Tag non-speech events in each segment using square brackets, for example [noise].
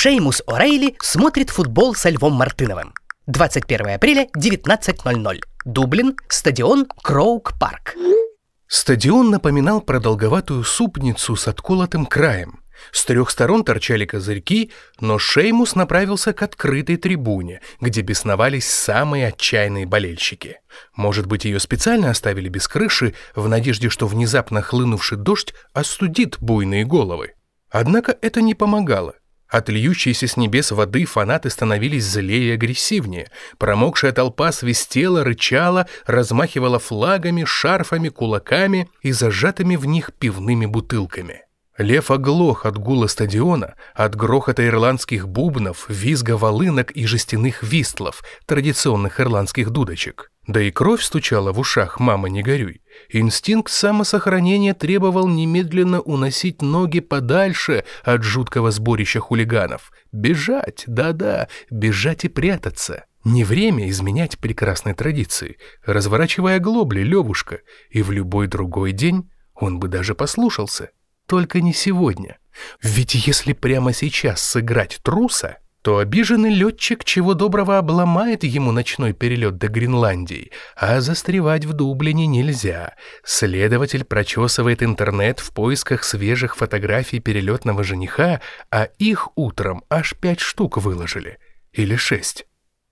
Шеймус О'Рейли смотрит футбол со Львом Мартыновым. 21 апреля, 19.00. Дублин, стадион Кроук-парк. Стадион напоминал продолговатую супницу с отколотым краем. С трех сторон торчали козырьки, но Шеймус направился к открытой трибуне, где бесновались самые отчаянные болельщики. Может быть, ее специально оставили без крыши, в надежде, что внезапно хлынувший дождь остудит буйные головы. Однако это не помогало. От льющейся с небес воды фанаты становились злее и агрессивнее. Промокшая толпа свистела, рычала, размахивала флагами, шарфами, кулаками и зажатыми в них пивными бутылками. Лев оглох от гула стадиона, от грохота ирландских бубнов, визга волынок и жестяных вистлов, традиционных ирландских дудочек. Да и кровь стучала в ушах «мама, не горюй». Инстинкт самосохранения требовал немедленно уносить ноги подальше от жуткого сборища хулиганов. Бежать, да-да, бежать и прятаться. Не время изменять прекрасной традиции. Разворачивая глобли, Левушка, и в любой другой день он бы даже послушался. Только не сегодня. Ведь если прямо сейчас сыграть труса, то обиженный летчик чего доброго обломает ему ночной перелет до Гренландии, а застревать в Дублине нельзя. Следователь прочесывает интернет в поисках свежих фотографий перелетного жениха, а их утром аж пять штук выложили. Или шесть.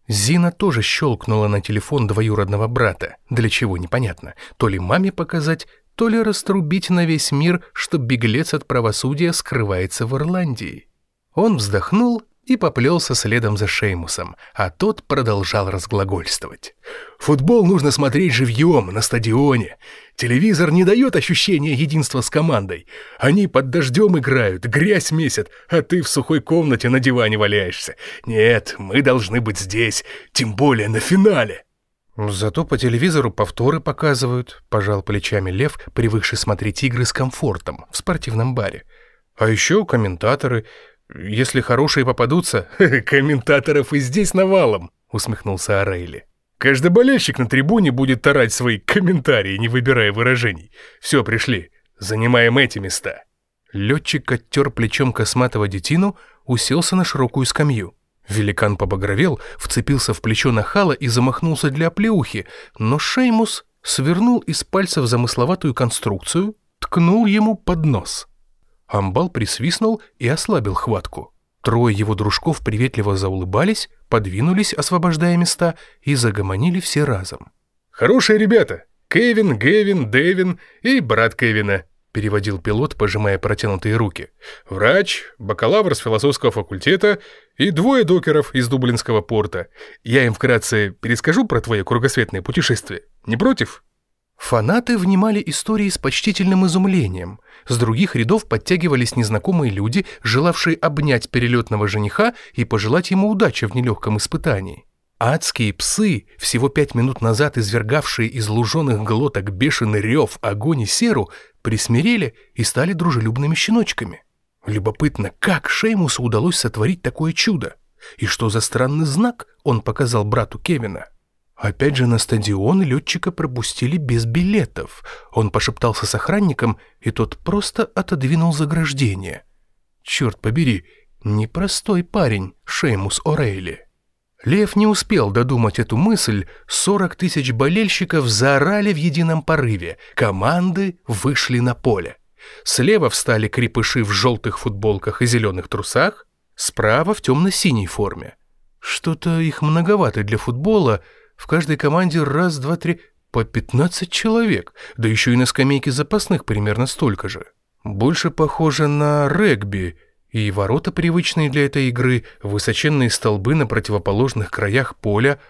Зина тоже щелкнула на телефон двоюродного брата, для чего непонятно, то ли маме показать, то ли раструбить на весь мир, что беглец от правосудия скрывается в Ирландии. Он вздохнул и поплелся следом за Шеймусом, а тот продолжал разглагольствовать. «Футбол нужно смотреть живьем, на стадионе. Телевизор не дает ощущения единства с командой. Они под дождем играют, грязь месят, а ты в сухой комнате на диване валяешься. Нет, мы должны быть здесь, тем более на финале». «Зато по телевизору повторы показывают», — пожал плечами Лев, привыкший смотреть игры с комфортом в спортивном баре. «А еще комментаторы. Если хорошие попадутся, [laughs] комментаторов и здесь навалом, усмехнулся Арейли. Каждый болельщик на трибуне будет тарать свои комментарии, не выбирая выражений. Все, пришли. Занимаем эти места. Летчик оттер плечом косматого детину, уселся на широкую скамью. Великан побагровел, вцепился в плечо нахала и замахнулся для оплеухи, но Шеймус свернул из пальцев замысловатую конструкцию, ткнул ему под нос. Амбал присвистнул и ослабил хватку. Трое его дружков приветливо заулыбались, подвинулись, освобождая места, и загомонили все разом. «Хорошие ребята! Кевин, Гевин, Дэвин и брат Кевина», переводил пилот, пожимая протянутые руки. «Врач, бакалавр с философского факультета и двое докеров из Дублинского порта. Я им вкратце перескажу про твое кругосветное путешествие. Не против?» Фанаты внимали истории с почтительным изумлением. С других рядов подтягивались незнакомые люди, желавшие обнять перелетного жениха и пожелать ему удачи в нелегком испытании. Адские псы, всего пять минут назад извергавшие из луженых глоток бешеный рев, огонь и серу, присмирели и стали дружелюбными щеночками. Любопытно, как Шеймусу удалось сотворить такое чудо? И что за странный знак он показал брату Кевина? Опять же на стадион летчика пропустили без билетов. Он пошептался с охранником, и тот просто отодвинул заграждение. Черт побери, непростой парень, Шеймус О'Рейли. Лев не успел додумать эту мысль, 40 тысяч болельщиков заорали в едином порыве, команды вышли на поле. Слева встали крепыши в желтых футболках и зеленых трусах, справа в темно-синей форме. Что-то их многовато для футбола, в каждой команде раз, два, три, по 15 человек, да еще и на скамейке запасных примерно столько же. Больше похоже на регби, и ворота, привычные для этой игры, высоченные столбы на противоположных краях поля,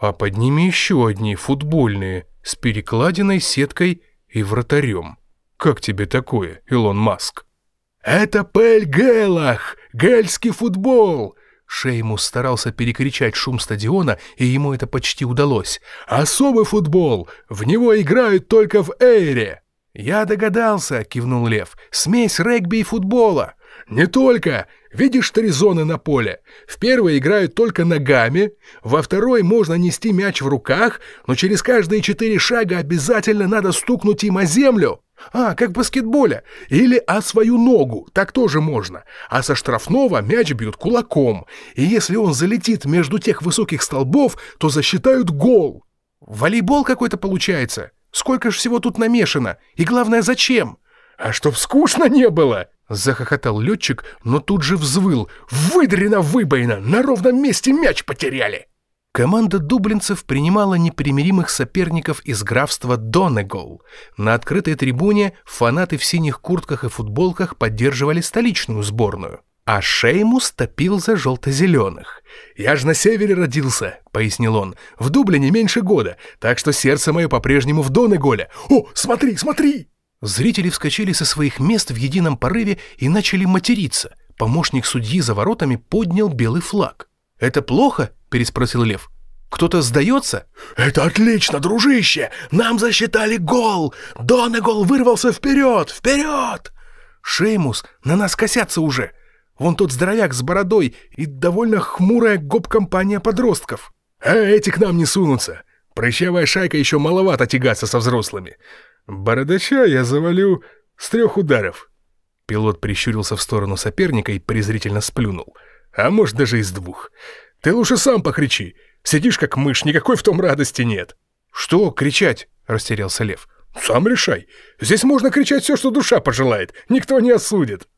а под ними еще одни футбольные, с перекладиной, сеткой и вратарем. Как тебе такое, Илон Маск? «Это Пель Гелах! Гельский футбол!» Шеймус старался перекричать шум стадиона, и ему это почти удалось. «Особый футбол! В него играют только в Эйре!» «Я догадался», — кивнул Лев. «Смесь регби и футбола. «Не только! Видишь три зоны на поле? В первой играют только ногами, во второй можно нести мяч в руках, но через каждые четыре шага обязательно надо стукнуть им о землю. А, как в баскетболе. Или о свою ногу, так тоже можно. А со штрафного мяч бьют кулаком. И если он залетит между тех высоких столбов, то засчитают гол. Волейбол какой-то получается. Сколько ж всего тут намешано? И главное, зачем? А чтоб скучно не было!» Захохотал летчик, но тут же взвыл. «Выдрено выбоина! На ровном месте мяч потеряли!» Команда дублинцев принимала непримиримых соперников из графства Донегол. На открытой трибуне фанаты в синих куртках и футболках поддерживали столичную сборную. А Шеймус топил за желто-зеленых. «Я ж на севере родился», — пояснил он. «В Дублине меньше года, так что сердце мое по-прежнему в Донеголе. О, смотри, смотри!» Зрители вскочили со своих мест в едином порыве и начали материться. Помощник судьи за воротами поднял белый флаг. «Это плохо?» – переспросил Лев. «Кто-то сдается?» «Это отлично, дружище! Нам засчитали гол! Донегол вырвался вперед! Вперед!» «Шеймус, на нас косятся уже! Вон тот здоровяк с бородой и довольно хмурая гоп-компания подростков!» «А эти к нам не сунутся! Прыщавая шайка еще маловато тягаться со взрослыми! Бородача я завалю с трех ударов!» Пилот прищурился в сторону соперника и презрительно сплюнул – а может даже из двух. Ты лучше сам покричи. Сидишь как мышь, никакой в том радости нет. Что кричать? Растерялся Лев. Сам решай. Здесь можно кричать все, что душа пожелает. Никто не осудит.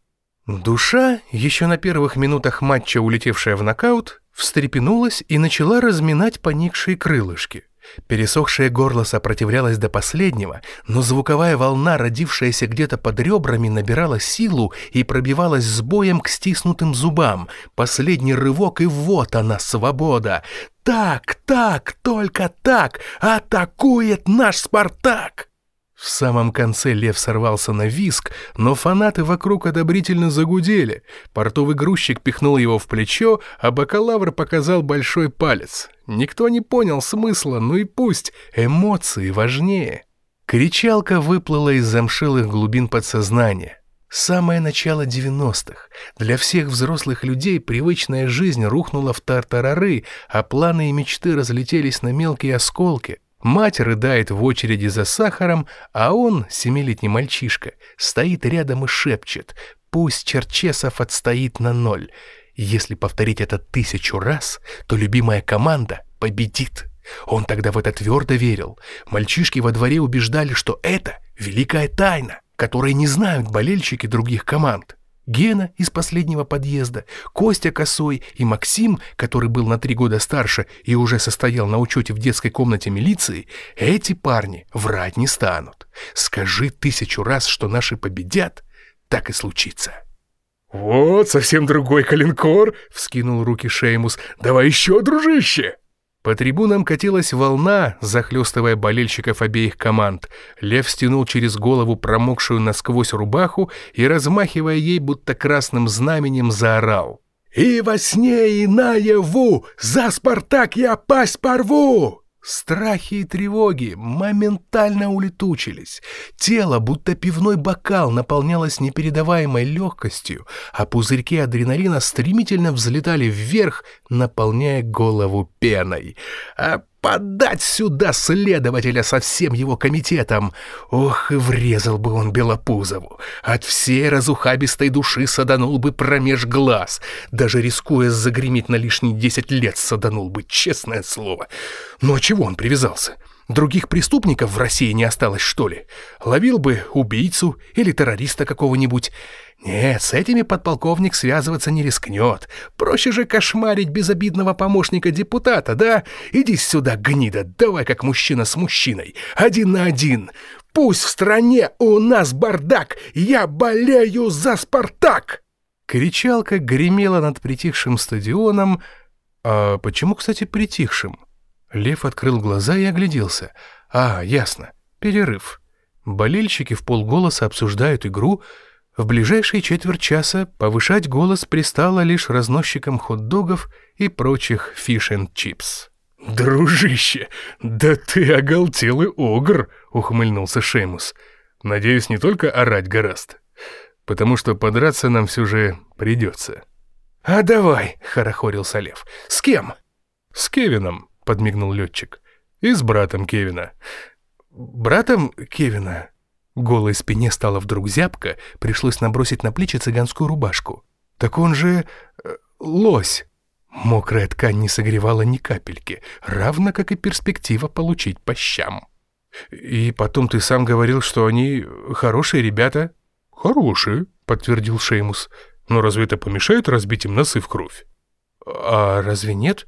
Душа, еще на первых минутах матча улетевшая в нокаут, встрепенулась и начала разминать поникшие крылышки. Пересохшее горло сопротивлялось до последнего, но звуковая волна, родившаяся где-то под ребрами, набирала силу и пробивалась с боем к стиснутым зубам. Последний рывок, и вот она, свобода! Так, так, только так атакует наш «Спартак»! В самом конце лев сорвался на виск, но фанаты вокруг одобрительно загудели. Портовый грузчик пихнул его в плечо, а бакалавр показал большой палец. Никто не понял смысла, ну и пусть, эмоции важнее. Кричалка выплыла из замшилых глубин подсознания. Самое начало 90-х. Для всех взрослых людей привычная жизнь рухнула в тартарары, а планы и мечты разлетелись на мелкие осколки. Мать рыдает в очереди за сахаром, а он, семилетний мальчишка, стоит рядом и шепчет «Пусть Черчесов отстоит на ноль». Если повторить это тысячу раз, то любимая команда победит. Он тогда в это твердо верил. Мальчишки во дворе убеждали, что это великая тайна, которой не знают болельщики других команд. Гена из последнего подъезда, Костя Косой и Максим, который был на три года старше и уже состоял на учете в детской комнате милиции, эти парни врать не станут. Скажи тысячу раз, что наши победят, так и случится. «Вот, совсем другой калинкор!» — вскинул руки Шеймус. «Давай еще, дружище!» По трибунам катилась волна, захлестывая болельщиков обеих команд. Лев стянул через голову промокшую насквозь рубаху и, размахивая ей будто красным знаменем, заорал. «И во сне, и наяву! За Спартак я пасть порву!» Страхи и тревоги моментально улетучились. Тело, будто пивной бокал, наполнялось непередаваемой легкостью, а пузырьки адреналина стремительно взлетали вверх, наполняя голову пеной. А подать сюда следователя со всем его комитетом. Ох, и врезал бы он Белопузову. От всей разухабистой души саданул бы промеж глаз. Даже рискуя загреметь на лишние десять лет, саданул бы, честное слово. Ну а чего он привязался? Других преступников в России не осталось, что ли? Ловил бы убийцу или террориста какого-нибудь. Нет, с этими подполковник связываться не рискнет. Проще же кошмарить безобидного помощника депутата, да? Иди сюда, гнида, давай как мужчина с мужчиной. Один на один. Пусть в стране у нас бардак. Я болею за «Спартак». Кричалка гремела над притихшим стадионом. А почему, кстати, притихшим? Лев открыл глаза и огляделся. А, ясно. Перерыв. Болельщики вполголоса обсуждают игру. В ближайшие четверть часа повышать голос пристало лишь разносчикам хот-догов и прочих fish and chips. «Дружище, да ты оголтелый огр!» — ухмыльнулся Шеймус. «Надеюсь, не только орать горазд, потому что подраться нам все же придется». «А давай», — хорохорился Лев. «С кем?» «С Кевином», — подмигнул летчик. «И с братом Кевина». «Братом Кевина?» Голой спине стало вдруг зябко, пришлось набросить на плечи цыганскую рубашку. «Так он же... Э, лось!» Мокрая ткань не согревала ни капельки, равно как и перспектива получить по щам. «И потом ты сам говорил, что они хорошие ребята?» «Хорошие», — подтвердил Шеймус. «Но разве это помешает разбить им носы в кровь?» «А разве нет?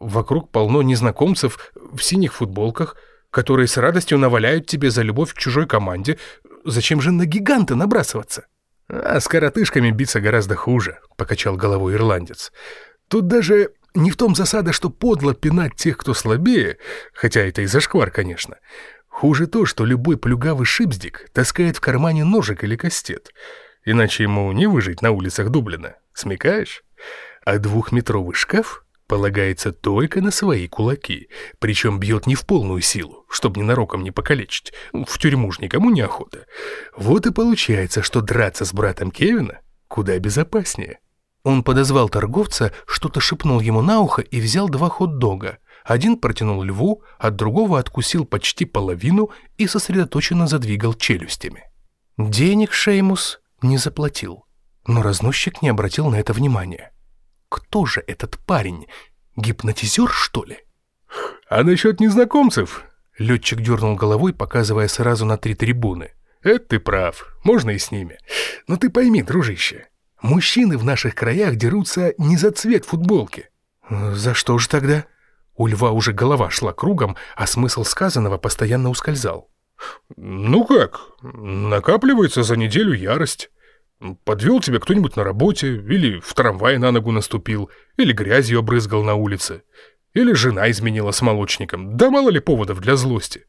Вокруг полно незнакомцев в синих футболках, которые с радостью наваляют тебе за любовь к чужой команде. Зачем же на гиганта набрасываться?» «А с коротышками биться гораздо хуже», — покачал головой ирландец. Тут даже не в том засада, что подло пинать тех, кто слабее, хотя это и зашквар, конечно. Хуже то, что любой плюгавый шипздик таскает в кармане ножик или кастет. Иначе ему не выжить на улицах Дублина. Смекаешь? А двухметровый шкаф полагается только на свои кулаки, причем бьет не в полную силу, чтобы ненароком не покалечить. В тюрьму ж никому не охота. Вот и получается, что драться с братом Кевина куда безопаснее. Он подозвал торговца, что-то шепнул ему на ухо и взял два хот-дога. Один протянул льву, от другого откусил почти половину и сосредоточенно задвигал челюстями. Денег Шеймус не заплатил, но разносчик не обратил на это внимания. Кто же этот парень? Гипнотизер, что ли? А насчет незнакомцев? Летчик дернул головой, показывая сразу на три трибуны. Это ты прав, можно и с ними. Но ты пойми, дружище, Мужчины в наших краях дерутся не за цвет футболки. За что же тогда? У льва уже голова шла кругом, а смысл сказанного постоянно ускользал. Ну как, накапливается за неделю ярость. Подвел тебя кто-нибудь на работе, или в трамвай на ногу наступил, или грязью обрызгал на улице, или жена изменила с молочником, да мало ли поводов для злости.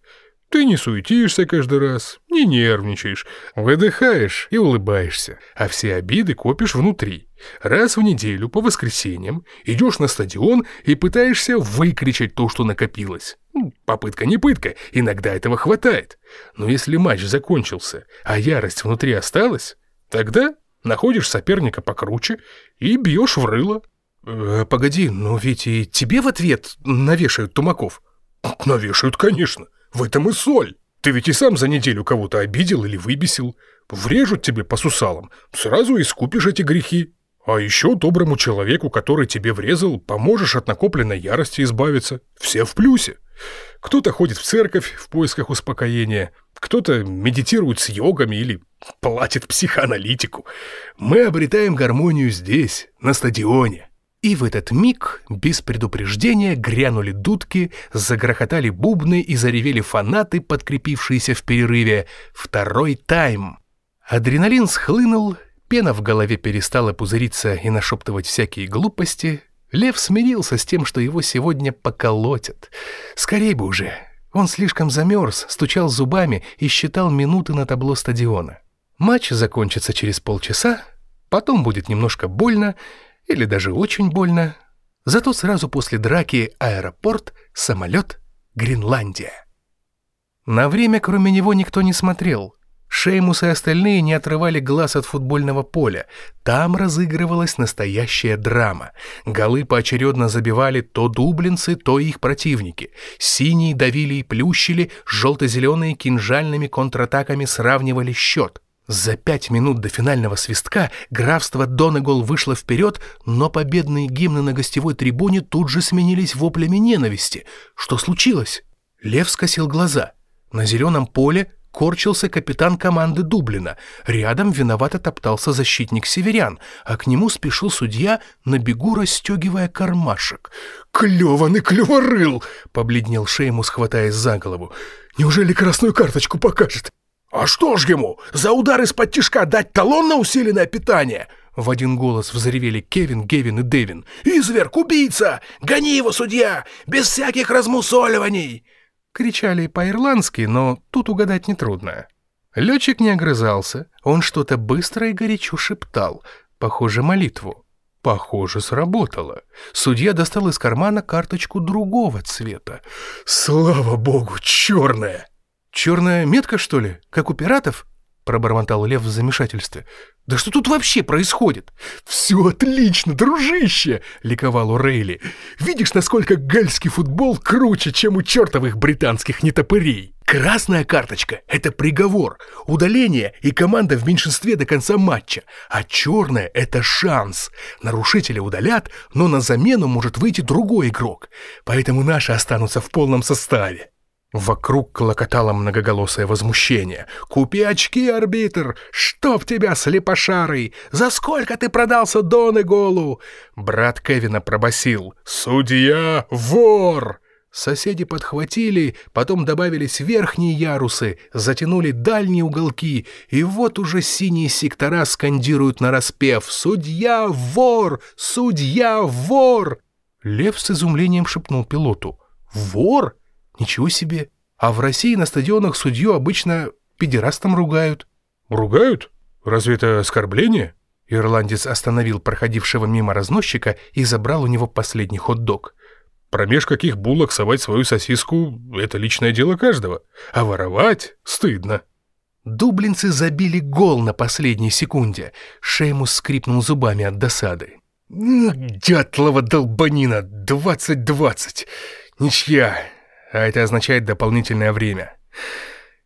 Ты не суетишься каждый раз, не нервничаешь, выдыхаешь и улыбаешься, а все обиды копишь внутри. Раз в неделю по воскресеньям идешь на стадион и пытаешься выкричать то, что накопилось. Ну, попытка не пытка, иногда этого хватает. Но если матч закончился, а ярость внутри осталась, тогда находишь соперника покруче и бьешь в рыло. Э, погоди, но ведь и тебе в ответ навешают тумаков. Навешают, конечно. В этом и соль. Ты ведь и сам за неделю кого-то обидел или выбесил. Врежут тебе по сусалам, сразу искупишь эти грехи. А еще доброму человеку, который тебе врезал, поможешь от накопленной ярости избавиться. Все в плюсе. Кто-то ходит в церковь в поисках успокоения, кто-то медитирует с йогами или платит психоаналитику. Мы обретаем гармонию здесь, на стадионе. И в этот миг, без предупреждения, грянули дудки, загрохотали бубны и заревели фанаты, подкрепившиеся в перерыве. Второй тайм. Адреналин схлынул, пена в голове перестала пузыриться и нашептывать всякие глупости. Лев смирился с тем, что его сегодня поколотят. Скорей бы уже. Он слишком замерз, стучал зубами и считал минуты на табло стадиона. Матч закончится через полчаса, потом будет немножко больно, или даже очень больно. Зато сразу после драки аэропорт, самолет, Гренландия. На время кроме него никто не смотрел. Шеймус и остальные не отрывали глаз от футбольного поля. Там разыгрывалась настоящая драма. Голы поочередно забивали то дублинцы, то их противники. Синие давили и плющили, желто-зеленые кинжальными контратаками сравнивали счет. За пять минут до финального свистка графство Донегол вышло вперед, но победные гимны на гостевой трибуне тут же сменились воплями ненависти. Что случилось? Лев скосил глаза. На зеленом поле корчился капитан команды Дублина. Рядом виновато топтался защитник северян, а к нему спешил судья, на бегу расстегивая кармашек. «Клеван и клеворыл!» — побледнел Шеймус, хватаясь за голову. «Неужели красную карточку покажет?» «А что ж ему, за удар из-под тишка дать талон на усиленное питание?» В один голос взревели Кевин, Гевин и Дэвин. «Изверг, убийца! Гони его, судья! Без всяких размусоливаний!» Кричали по-ирландски, но тут угадать нетрудно. Летчик не огрызался, он что-то быстро и горячо шептал, похоже, молитву. Похоже, сработало. Судья достал из кармана карточку другого цвета. «Слава богу, черная!» Черная метка, что ли? Как у пиратов? Пробормотал Лев в замешательстве. «Да что тут вообще происходит?» «Все отлично, дружище!» — ликовал Урейли. «Видишь, насколько гальский футбол круче, чем у чертовых британских нетопырей? Красная карточка — это приговор, удаление и команда в меньшинстве до конца матча, а черная — это шанс. Нарушителя удалят, но на замену может выйти другой игрок, поэтому наши останутся в полном составе». Вокруг клокотало многоголосое возмущение. «Купи очки, арбитр! Чтоб тебя, слепошарый! За сколько ты продался Донеголу?» Брат Кевина пробасил. «Судья — вор!» Соседи подхватили, потом добавились верхние ярусы, затянули дальние уголки, и вот уже синие сектора скандируют нараспев «Судья — вор! Судья — вор!» Лев с изумлением шепнул пилоту. «Вор?» Ничего себе. А в России на стадионах судью обычно педерастом ругают. Ругают? Разве это оскорбление? Ирландец остановил проходившего мимо разносчика и забрал у него последний хот-дог. Промеж каких булок совать свою сосиску — это личное дело каждого. А воровать — стыдно. Дублинцы забили гол на последней секунде. Шеймус скрипнул зубами от досады. «Дятлова долбанина! Двадцать-двадцать! Ничья! А это означает дополнительное время.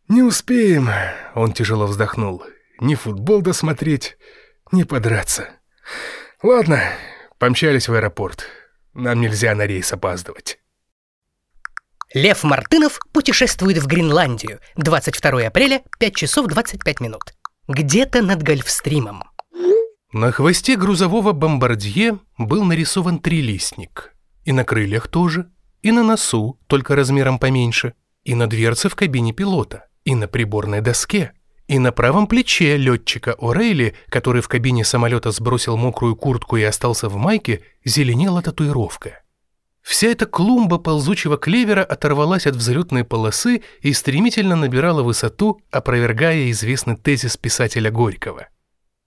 «Не успеем», — он тяжело вздохнул, — «ни футбол досмотреть, ни подраться. Ладно, помчались в аэропорт. Нам нельзя на рейс опаздывать». Лев Мартынов путешествует в Гренландию. 22 апреля, 5 часов 25 минут. Где-то над Гольфстримом. На хвосте грузового бомбардье был нарисован трилистник. И на крыльях тоже — и на носу, только размером поменьше, и на дверце в кабине пилота, и на приборной доске, и на правом плече летчика О'Рейли, который в кабине самолета сбросил мокрую куртку и остался в майке, зеленела татуировка. Вся эта клумба ползучего клевера оторвалась от взлетной полосы и стремительно набирала высоту, опровергая известный тезис писателя Горького.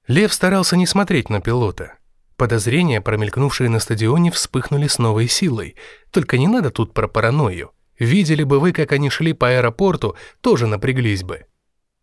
Лев старался не смотреть на пилота – Подозрения, промелькнувшие на стадионе, вспыхнули с новой силой. Только не надо тут про паранойю. Видели бы вы, как они шли по аэропорту, тоже напряглись бы.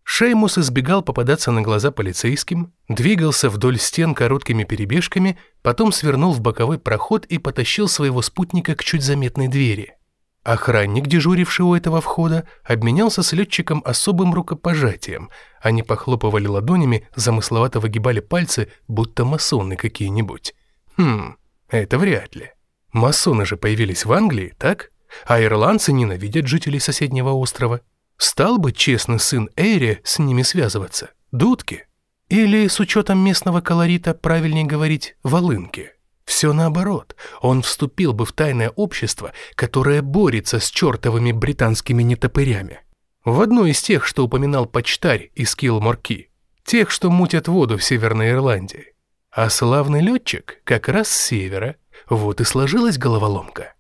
Шеймус избегал попадаться на глаза полицейским, двигался вдоль стен короткими перебежками, потом свернул в боковой проход и потащил своего спутника к чуть заметной двери. Охранник, дежуривший у этого входа, обменялся с летчиком особым рукопожатием. Они похлопывали ладонями, замысловато выгибали пальцы, будто масоны какие-нибудь. Хм, это вряд ли. Масоны же появились в Англии, так? А ирландцы ненавидят жителей соседнего острова. Стал бы честный сын Эйри с ними связываться? Дудки? Или, с учетом местного колорита, правильнее говорить, волынки? Все наоборот, он вступил бы в тайное общество, которое борется с чертовыми британскими нетопырями. В одно из тех, что упоминал почтарь из Килморки, тех, что мутят воду в Северной Ирландии. А славный летчик как раз с севера, вот и сложилась головоломка.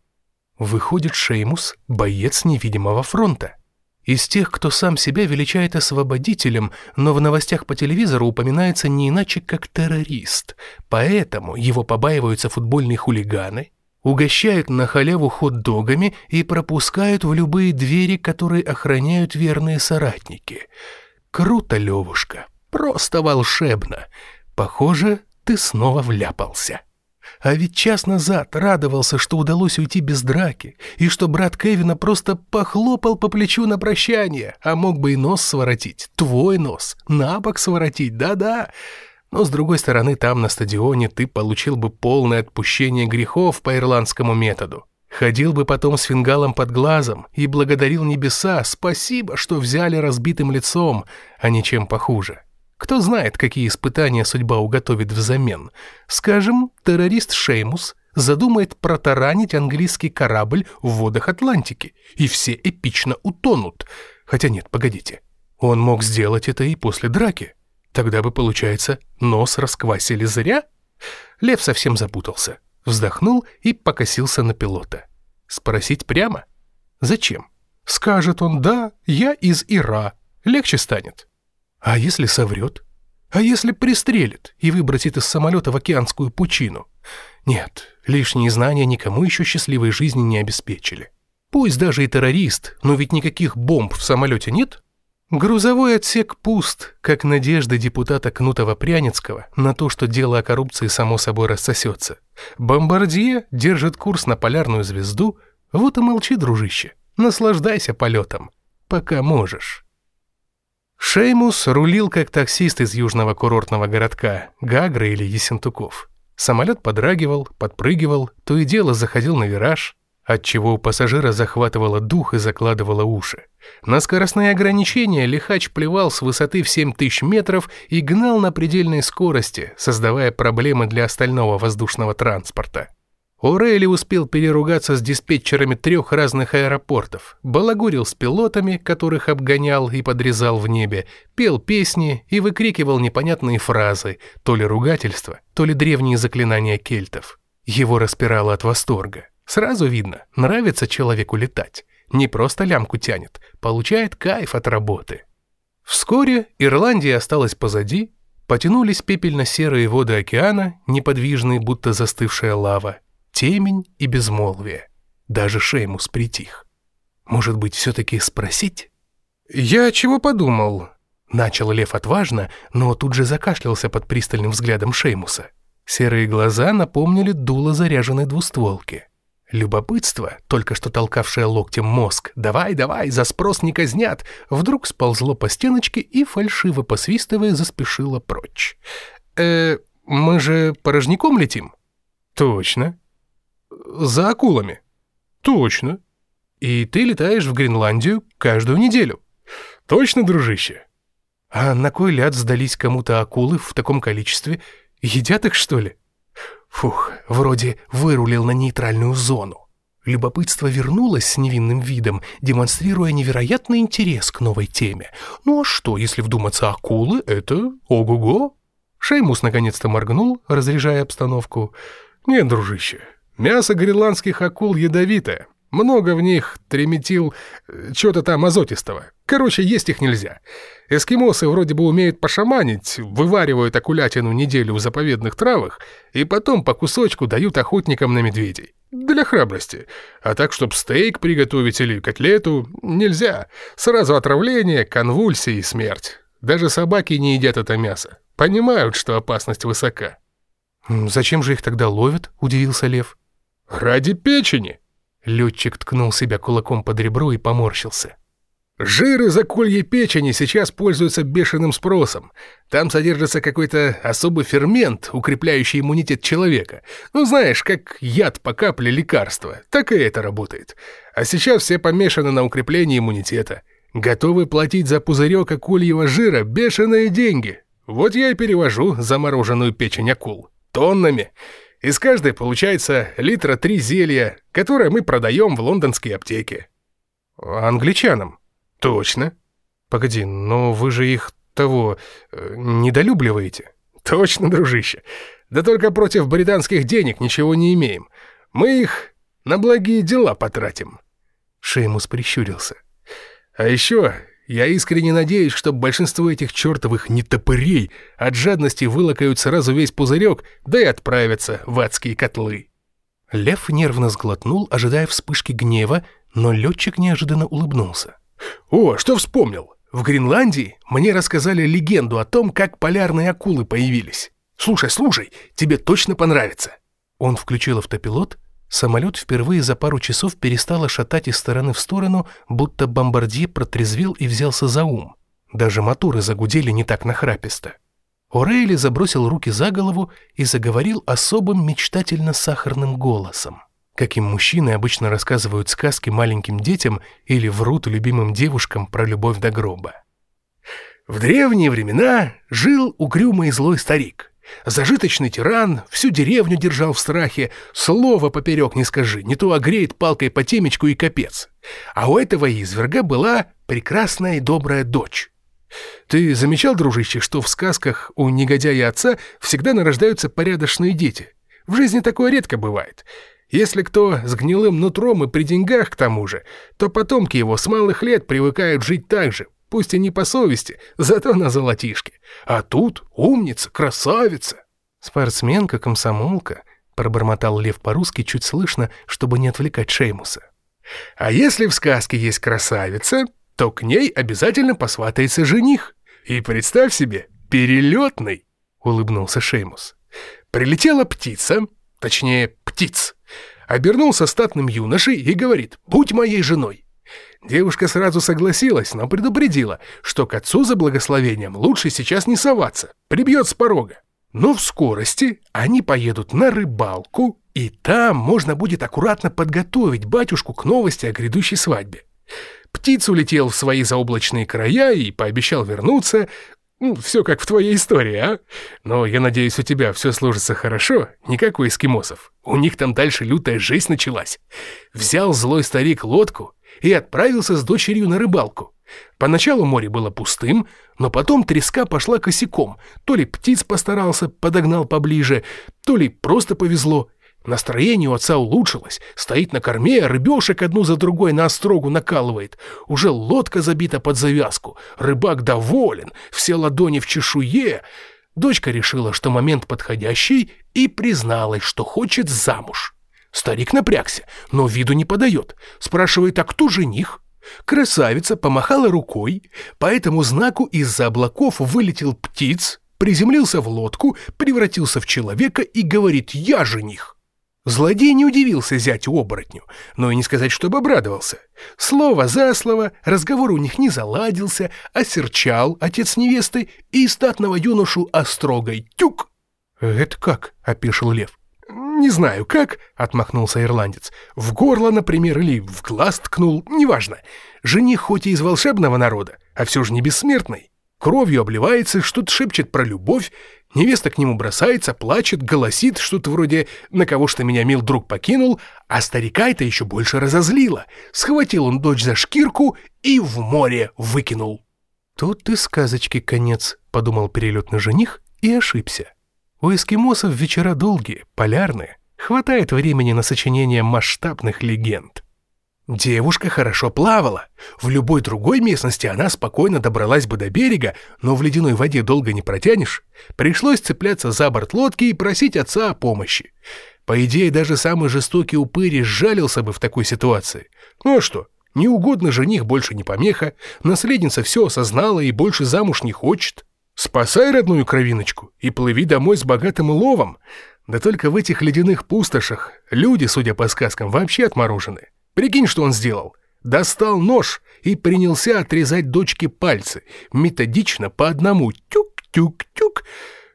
Выходит Шеймус, боец невидимого фронта. Из тех, кто сам себя величает освободителем, но в новостях по телевизору упоминается не иначе, как террорист. Поэтому его побаиваются футбольные хулиганы, угощают на халяву хот-догами и пропускают в любые двери, которые охраняют верные соратники. Круто, Левушка, просто волшебно. Похоже, ты снова вляпался. А ведь час назад радовался, что удалось уйти без драки, и что брат Кевина просто похлопал по плечу на прощание, а мог бы и нос своротить, твой нос, на бок своротить, да-да. Но, с другой стороны, там, на стадионе, ты получил бы полное отпущение грехов по ирландскому методу. Ходил бы потом с фингалом под глазом и благодарил небеса, спасибо, что взяли разбитым лицом, а не чем похуже. Кто знает, какие испытания судьба уготовит взамен. Скажем, террорист Шеймус задумает протаранить английский корабль в водах Атлантики, и все эпично утонут. Хотя нет, погодите. Он мог сделать это и после драки. Тогда бы, получается, нос расквасили зря? Лев совсем запутался. Вздохнул и покосился на пилота. Спросить прямо? Зачем? Скажет он «да, я из Ира». Легче станет. А если соврет? А если пристрелит и выбросит из самолета в океанскую пучину? Нет, лишние знания никому еще счастливой жизни не обеспечили. Пусть даже и террорист, но ведь никаких бомб в самолете нет. Грузовой отсек пуст, как надежды депутата Кнутова-Пряницкого на то, что дело о коррупции само собой рассосется. Бомбардье держит курс на полярную звезду, вот и молчи, дружище, наслаждайся полетом, пока можешь. Шеймус рулил как таксист из южного курортного городка, Гагры или Есентуков. Самолет подрагивал, подпрыгивал, то и дело заходил на вираж, отчего у пассажира захватывало дух и закладывало уши. На скоростные ограничения лихач плевал с высоты в 7000 метров и гнал на предельной скорости, создавая проблемы для остального воздушного транспорта. Орейли успел переругаться с диспетчерами трех разных аэропортов, балагурил с пилотами, которых обгонял и подрезал в небе, пел песни и выкрикивал непонятные фразы, то ли ругательства, то ли древние заклинания кельтов. Его распирало от восторга. Сразу видно, нравится человеку летать. Не просто лямку тянет, получает кайф от работы. Вскоре Ирландия осталась позади, потянулись пепельно-серые воды океана, неподвижные, будто застывшая лава, темень и безмолвие. Даже Шеймус притих. Может быть, все-таки спросить? «Я чего подумал?» Начал Лев отважно, но тут же закашлялся под пристальным взглядом Шеймуса. Серые глаза напомнили дуло заряженной двустволки. Любопытство, только что толкавшее локтем мозг, «давай, давай, за спрос не казнят», вдруг сползло по стеночке и, фальшиво посвистывая, заспешило прочь. «Э, мы же порожняком летим?» «Точно». «За акулами?» «Точно». «И ты летаешь в Гренландию каждую неделю?» «Точно, дружище?» «А на кой ляд сдались кому-то акулы в таком количестве? Едят их, что ли?» Фух, вроде вырулил на нейтральную зону. Любопытство вернулось с невинным видом, демонстрируя невероятный интерес к новой теме. Ну а что, если вдуматься, акулы — это ого-го? Шеймус наконец-то моргнул, разряжая обстановку. «Нет, дружище, мясо гренландских акул ядовитое. Много в них триметил... Э, чего-то там азотистого. Короче, есть их нельзя. Эскимосы вроде бы умеют пошаманить, вываривают акулятину неделю в заповедных травах и потом по кусочку дают охотникам на медведей. Для храбрости. А так, чтоб стейк приготовить или котлету, нельзя. Сразу отравление, конвульсии и смерть. Даже собаки не едят это мясо. Понимают, что опасность высока. «Зачем же их тогда ловят?» – удивился Лев. «Ради печени!» Летчик ткнул себя кулаком под ребро и поморщился. Жиры закольей печени сейчас пользуются бешеным спросом. Там содержится какой-то особый фермент, укрепляющий иммунитет человека. Ну, знаешь, как яд по капле лекарства. Так и это работает. А сейчас все помешаны на укреплении иммунитета. Готовы платить за пузырек акульего жира бешеные деньги. Вот я и перевожу замороженную печень акул. Тоннами. Из каждой получается литра три зелья, которое мы продаем в лондонские аптеки. Англичанам? Точно. Погоди, но вы же их того э, недолюбливаете? Точно, дружище. Да только против британских денег ничего не имеем. Мы их на благие дела потратим. Шеймус прищурился. А еще я искренне надеюсь, что большинство этих чертовых нетопырей от жадности вылакают сразу весь пузырек, да и отправятся в адские котлы. Лев нервно сглотнул, ожидая вспышки гнева, но летчик неожиданно улыбнулся. «О, что вспомнил? В Гренландии мне рассказали легенду о том, как полярные акулы появились. Слушай, слушай, тебе точно понравится». Он включил автопилот Самолет впервые за пару часов перестало шатать из стороны в сторону, будто бомбардье протрезвел и взялся за ум. Даже моторы загудели не так нахраписто. Орейли забросил руки за голову и заговорил особым мечтательно-сахарным голосом, каким мужчины обычно рассказывают сказки маленьким детям или врут любимым девушкам про любовь до гроба. В древние времена жил угрюмый злой старик. Зажиточный тиран всю деревню держал в страхе, слова поперек не скажи, не то огреет палкой по темечку и капец. А у этого изверга была прекрасная и добрая дочь. Ты замечал, дружище, что в сказках у негодяя отца всегда нарождаются порядочные дети? В жизни такое редко бывает. Если кто с гнилым нутром и при деньгах к тому же, то потомки его с малых лет привыкают жить так же, пусть и не по совести, зато на золотишке. А тут умница, красавица. Спортсменка, комсомолка, пробормотал Лев по-русски чуть слышно, чтобы не отвлекать Шеймуса. А если в сказке есть красавица, то к ней обязательно посватается жених. И представь себе, перелетный, улыбнулся Шеймус. Прилетела птица, точнее, птиц, обернулся статным юношей и говорит «Будь моей женой». Девушка сразу согласилась, но предупредила, что к отцу за благословением лучше сейчас не соваться, прибьет с порога. Но в скорости они поедут на рыбалку, и там можно будет аккуратно подготовить батюшку к новости о грядущей свадьбе. Птиц улетел в свои заоблачные края и пообещал вернуться. Ну, все как в твоей истории, а? Но я надеюсь, у тебя все сложится хорошо, не как у эскимосов. У них там дальше лютая жизнь началась. Взял злой старик лодку и отправился с дочерью на рыбалку. Поначалу море было пустым, но потом треска пошла косяком. То ли птиц постарался, подогнал поближе, то ли просто повезло. Настроение у отца улучшилось. Стоит на корме, рыбешек одну за другой на острогу накалывает. Уже лодка забита под завязку. Рыбак доволен, все ладони в чешуе. Дочка решила, что момент подходящий, и призналась, что хочет замуж. Старик напрягся, но виду не подает. Спрашивает, а кто жених? Красавица помахала рукой, по этому знаку из-за облаков вылетел птиц, приземлился в лодку, превратился в человека и говорит «Я жених». Злодей не удивился зятю оборотню, но и не сказать, чтобы обрадовался. Слово за слово, разговор у них не заладился, осерчал отец невесты и статного юношу острогой тюк. «Это как?» — опешил лев. «Не знаю как», — отмахнулся ирландец. «В горло, например, или в глаз ткнул, неважно. Жених хоть и из волшебного народа, а все же не бессмертный. Кровью обливается, что-то шепчет про любовь, невеста к нему бросается, плачет, голосит, что-то вроде «на кого что меня мил друг покинул», а старика это еще больше разозлило. Схватил он дочь за шкирку и в море выкинул. «Тут и сказочки конец», — подумал перелетный жених и ошибся. У эскимосов вечера долгие, полярные, хватает времени на сочинение масштабных легенд. Девушка хорошо плавала. В любой другой местности она спокойно добралась бы до берега, но в ледяной воде долго не протянешь. Пришлось цепляться за борт лодки и просить отца о помощи. По идее, даже самый жестокий упырь сжалился бы в такой ситуации. Ну а что, неугодный жених больше не помеха, наследница все осознала и больше замуж не хочет. Спасай родную кровиночку и плыви домой с богатым ловом. Да только в этих ледяных пустошах люди, судя по сказкам, вообще отморожены. Прикинь, что он сделал. Достал нож и принялся отрезать дочке пальцы, методично по одному. Тюк-тюк-тюк.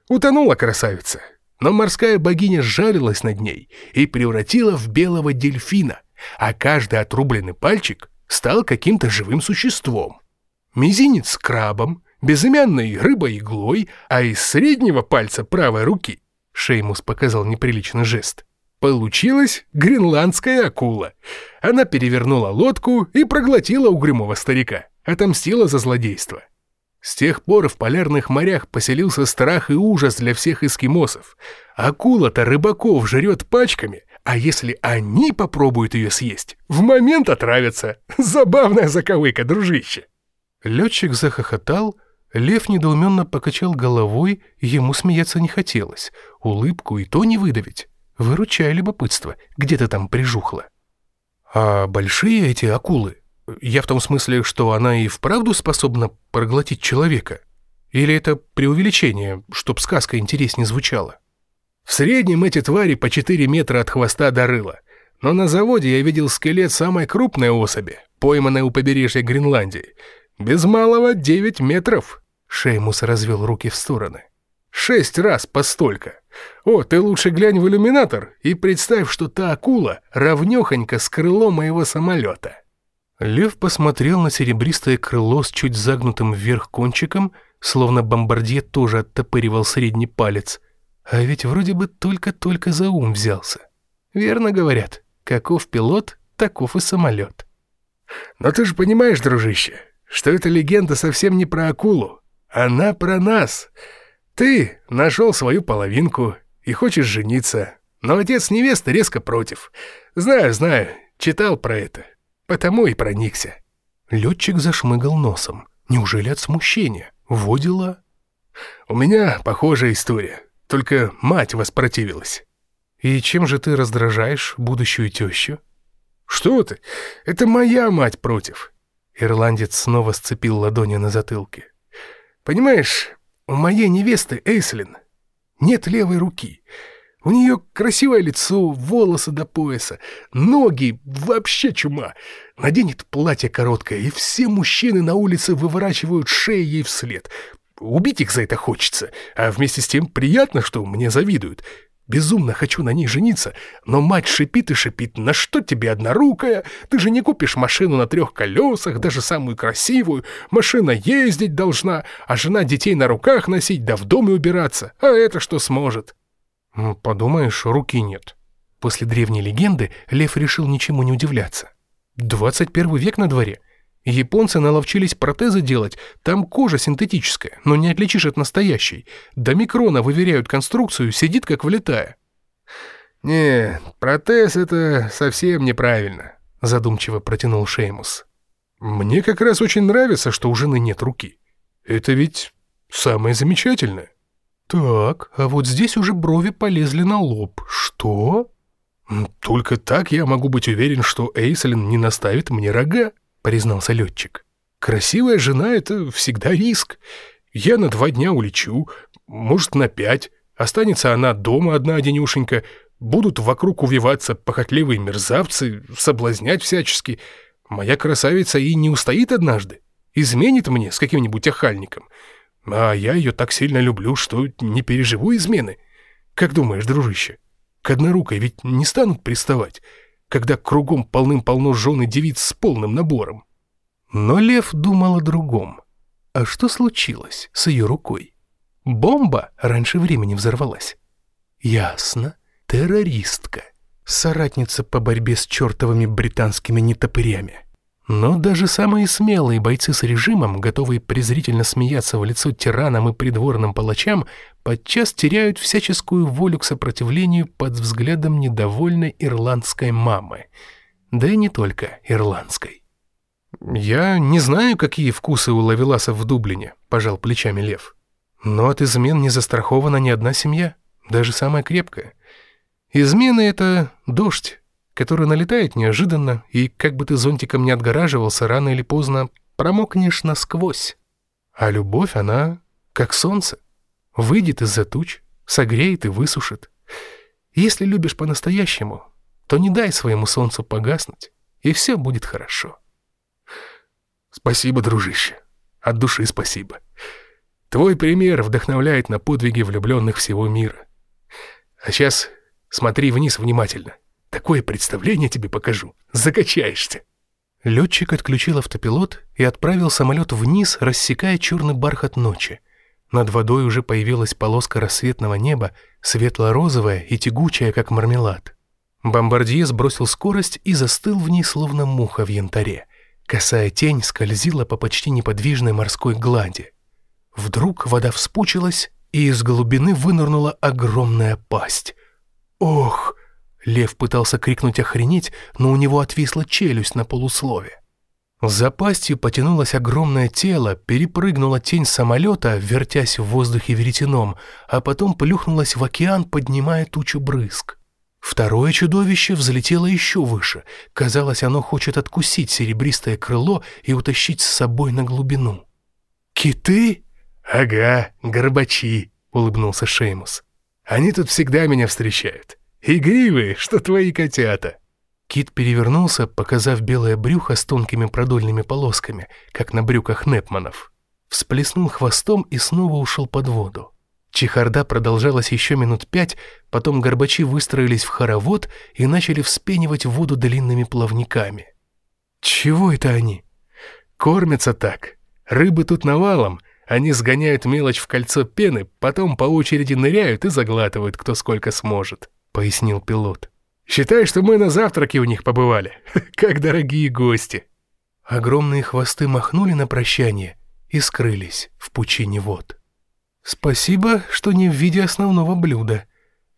Утонула красавица. Но морская богиня сжалилась над ней и превратила в белого дельфина, а каждый отрубленный пальчик стал каким-то живым существом. Мизинец крабом, безымянной рыбой-иглой, а из среднего пальца правой руки Шеймус показал неприличный жест. Получилась гренландская акула. Она перевернула лодку и проглотила угрюмого старика. Отомстила за злодейство. С тех пор в полярных морях поселился страх и ужас для всех эскимосов. Акула-то рыбаков жрет пачками, а если они попробуют ее съесть, в момент отравятся. [laughs] Забавная заковыка, дружище. Летчик захохотал, Лев недоуменно покачал головой, ему смеяться не хотелось, улыбку и то не выдавить. Выручай любопытство, где ты там прижухла. А большие эти акулы? Я в том смысле, что она и вправду способна проглотить человека? Или это преувеличение, чтоб сказка интереснее звучала? В среднем эти твари по 4 метра от хвоста до рыла. Но на заводе я видел скелет самой крупной особи, пойманной у побережья Гренландии. Без малого 9 метров. Шеймус развел руки в стороны. Шесть раз по столько. О, ты лучше глянь в иллюминатор и представь, что та акула равнёхонько с крылом моего самолета. Лев посмотрел на серебристое крыло с чуть загнутым вверх кончиком, словно бомбардье тоже оттопыривал средний палец. А ведь вроде бы только-только за ум взялся. Верно говорят, каков пилот, таков и самолет. Но ты же понимаешь, дружище, что эта легенда совсем не про акулу. Она про нас — ты нашел свою половинку и хочешь жениться, но отец невесты резко против. Знаю, знаю, читал про это, потому и проникся». Летчик зашмыгал носом. Неужели от смущения? Водила? «У меня похожая история, только мать воспротивилась». «И чем же ты раздражаешь будущую тещу?» «Что ты? Это моя мать против. Ирландец снова сцепил ладони на затылке. «Понимаешь, у моей невесты Эйслин нет левой руки. У нее красивое лицо, волосы до пояса, ноги, вообще чума. Наденет платье короткое, и все мужчины на улице выворачивают шеи ей вслед. Убить их за это хочется, а вместе с тем приятно, что мне завидуют. Безумно хочу на ней жениться, но мать шипит и шипит, на что тебе однорукая? Ты же не купишь машину на трех колесах, даже самую красивую. Машина ездить должна, а жена детей на руках носить, да в доме убираться. А это что сможет? Подумаешь, руки нет. После древней легенды Лев решил ничему не удивляться. 21 век на дворе. Японцы наловчились протезы делать, там кожа синтетическая, но не отличишь от настоящей. До микрона выверяют конструкцию, сидит как влетая. «Не, протез — это совсем неправильно», — задумчиво протянул Шеймус. «Мне как раз очень нравится, что у жены нет руки. Это ведь самое замечательное». «Так, а вот здесь уже брови полезли на лоб. Что?» «Только так я могу быть уверен, что Эйслин не наставит мне рога» признался летчик. «Красивая жена — это всегда риск. Я на два дня улечу, может, на пять. Останется она дома одна-одинешенька. Будут вокруг увиваться похотливые мерзавцы, соблазнять всячески. Моя красавица и не устоит однажды. Изменит мне с каким-нибудь охальником. А я ее так сильно люблю, что не переживу измены. Как думаешь, дружище, к однорукой ведь не станут приставать?» Когда кругом полным-полно жены девиц с полным набором. Но Лев думал о другом. А что случилось с ее рукой? Бомба раньше времени взорвалась. Ясно, террористка, соратница по борьбе с чертовыми британскими нетопырями. Но даже самые смелые бойцы с режимом, готовые презрительно смеяться в лицо тиранам и придворным палачам, подчас теряют всяческую волю к сопротивлению под взглядом недовольной ирландской мамы. Да и не только ирландской. «Я не знаю, какие вкусы у лавеласов в Дублине», — пожал плечами Лев. «Но от измен не застрахована ни одна семья, даже самая крепкая. Измены — это дождь, который налетает неожиданно, и как бы ты зонтиком не отгораживался, рано или поздно промокнешь насквозь. А любовь, она как солнце. Выйдет из-за туч, согреет и высушит. Если любишь по-настоящему, то не дай своему солнцу погаснуть, и все будет хорошо. Спасибо, дружище. От души спасибо. Твой пример вдохновляет на подвиги влюбленных всего мира. А сейчас смотри вниз внимательно. Такое представление тебе покажу. Закачаешься. Летчик отключил автопилот и отправил самолет вниз, рассекая черный бархат ночи. Над водой уже появилась полоска рассветного неба, светло-розовая и тягучая, как мармелад. Бомбардье сбросил скорость и застыл в ней, словно муха в янтаре. Косая тень скользила по почти неподвижной морской глади. Вдруг вода вспучилась, и из глубины вынырнула огромная пасть. Ох! Лев пытался крикнуть «охренеть», но у него отвисла челюсть на полуслове. За пастью потянулось огромное тело, перепрыгнула тень самолета, вертясь в воздухе веретеном, а потом плюхнулась в океан, поднимая тучу брызг. Второе чудовище взлетело еще выше. Казалось, оно хочет откусить серебристое крыло и утащить с собой на глубину. «Киты?» «Ага, горбачи», — улыбнулся Шеймус. «Они тут всегда меня встречают. Игривые, что твои котята!» Кит перевернулся, показав белое брюхо с тонкими продольными полосками, как на брюках Непманов. Всплеснул хвостом и снова ушел под воду. Чехарда продолжалась еще минут пять, потом горбачи выстроились в хоровод и начали вспенивать воду длинными плавниками. «Чего это они?» «Кормятся так. Рыбы тут навалом. Они сгоняют мелочь в кольцо пены, потом по очереди ныряют и заглатывают кто сколько сможет» пояснил пилот. «Считай, что мы на завтраке у них побывали, [laughs] как дорогие гости». Огромные хвосты махнули на прощание и скрылись в пучине вод. «Спасибо, что не в виде основного блюда».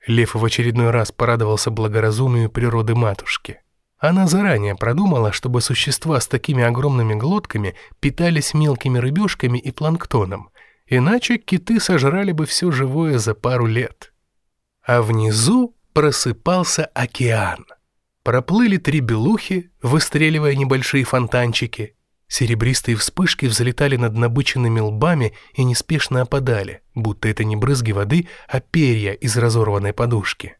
Лев в очередной раз порадовался благоразумию природы матушки. Она заранее продумала, чтобы существа с такими огромными глотками питались мелкими рыбешками и планктоном, иначе киты сожрали бы все живое за пару лет. А внизу просыпался океан. Проплыли три белухи, выстреливая небольшие фонтанчики. Серебристые вспышки взлетали над набыченными лбами и неспешно опадали, будто это не брызги воды, а перья из разорванной подушки.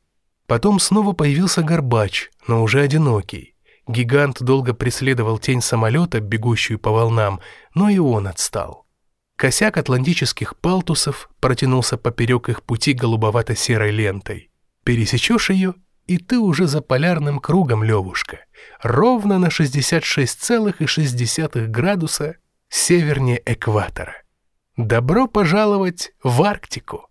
Потом снова появился горбач, но уже одинокий. Гигант долго преследовал тень самолета, бегущую по волнам, но и он отстал. Косяк атлантических палтусов протянулся поперек их пути голубовато-серой лентой. Пересечешь ее, и ты уже за полярным кругом, Левушка, ровно на 66,6 градуса севернее экватора. Добро пожаловать в Арктику!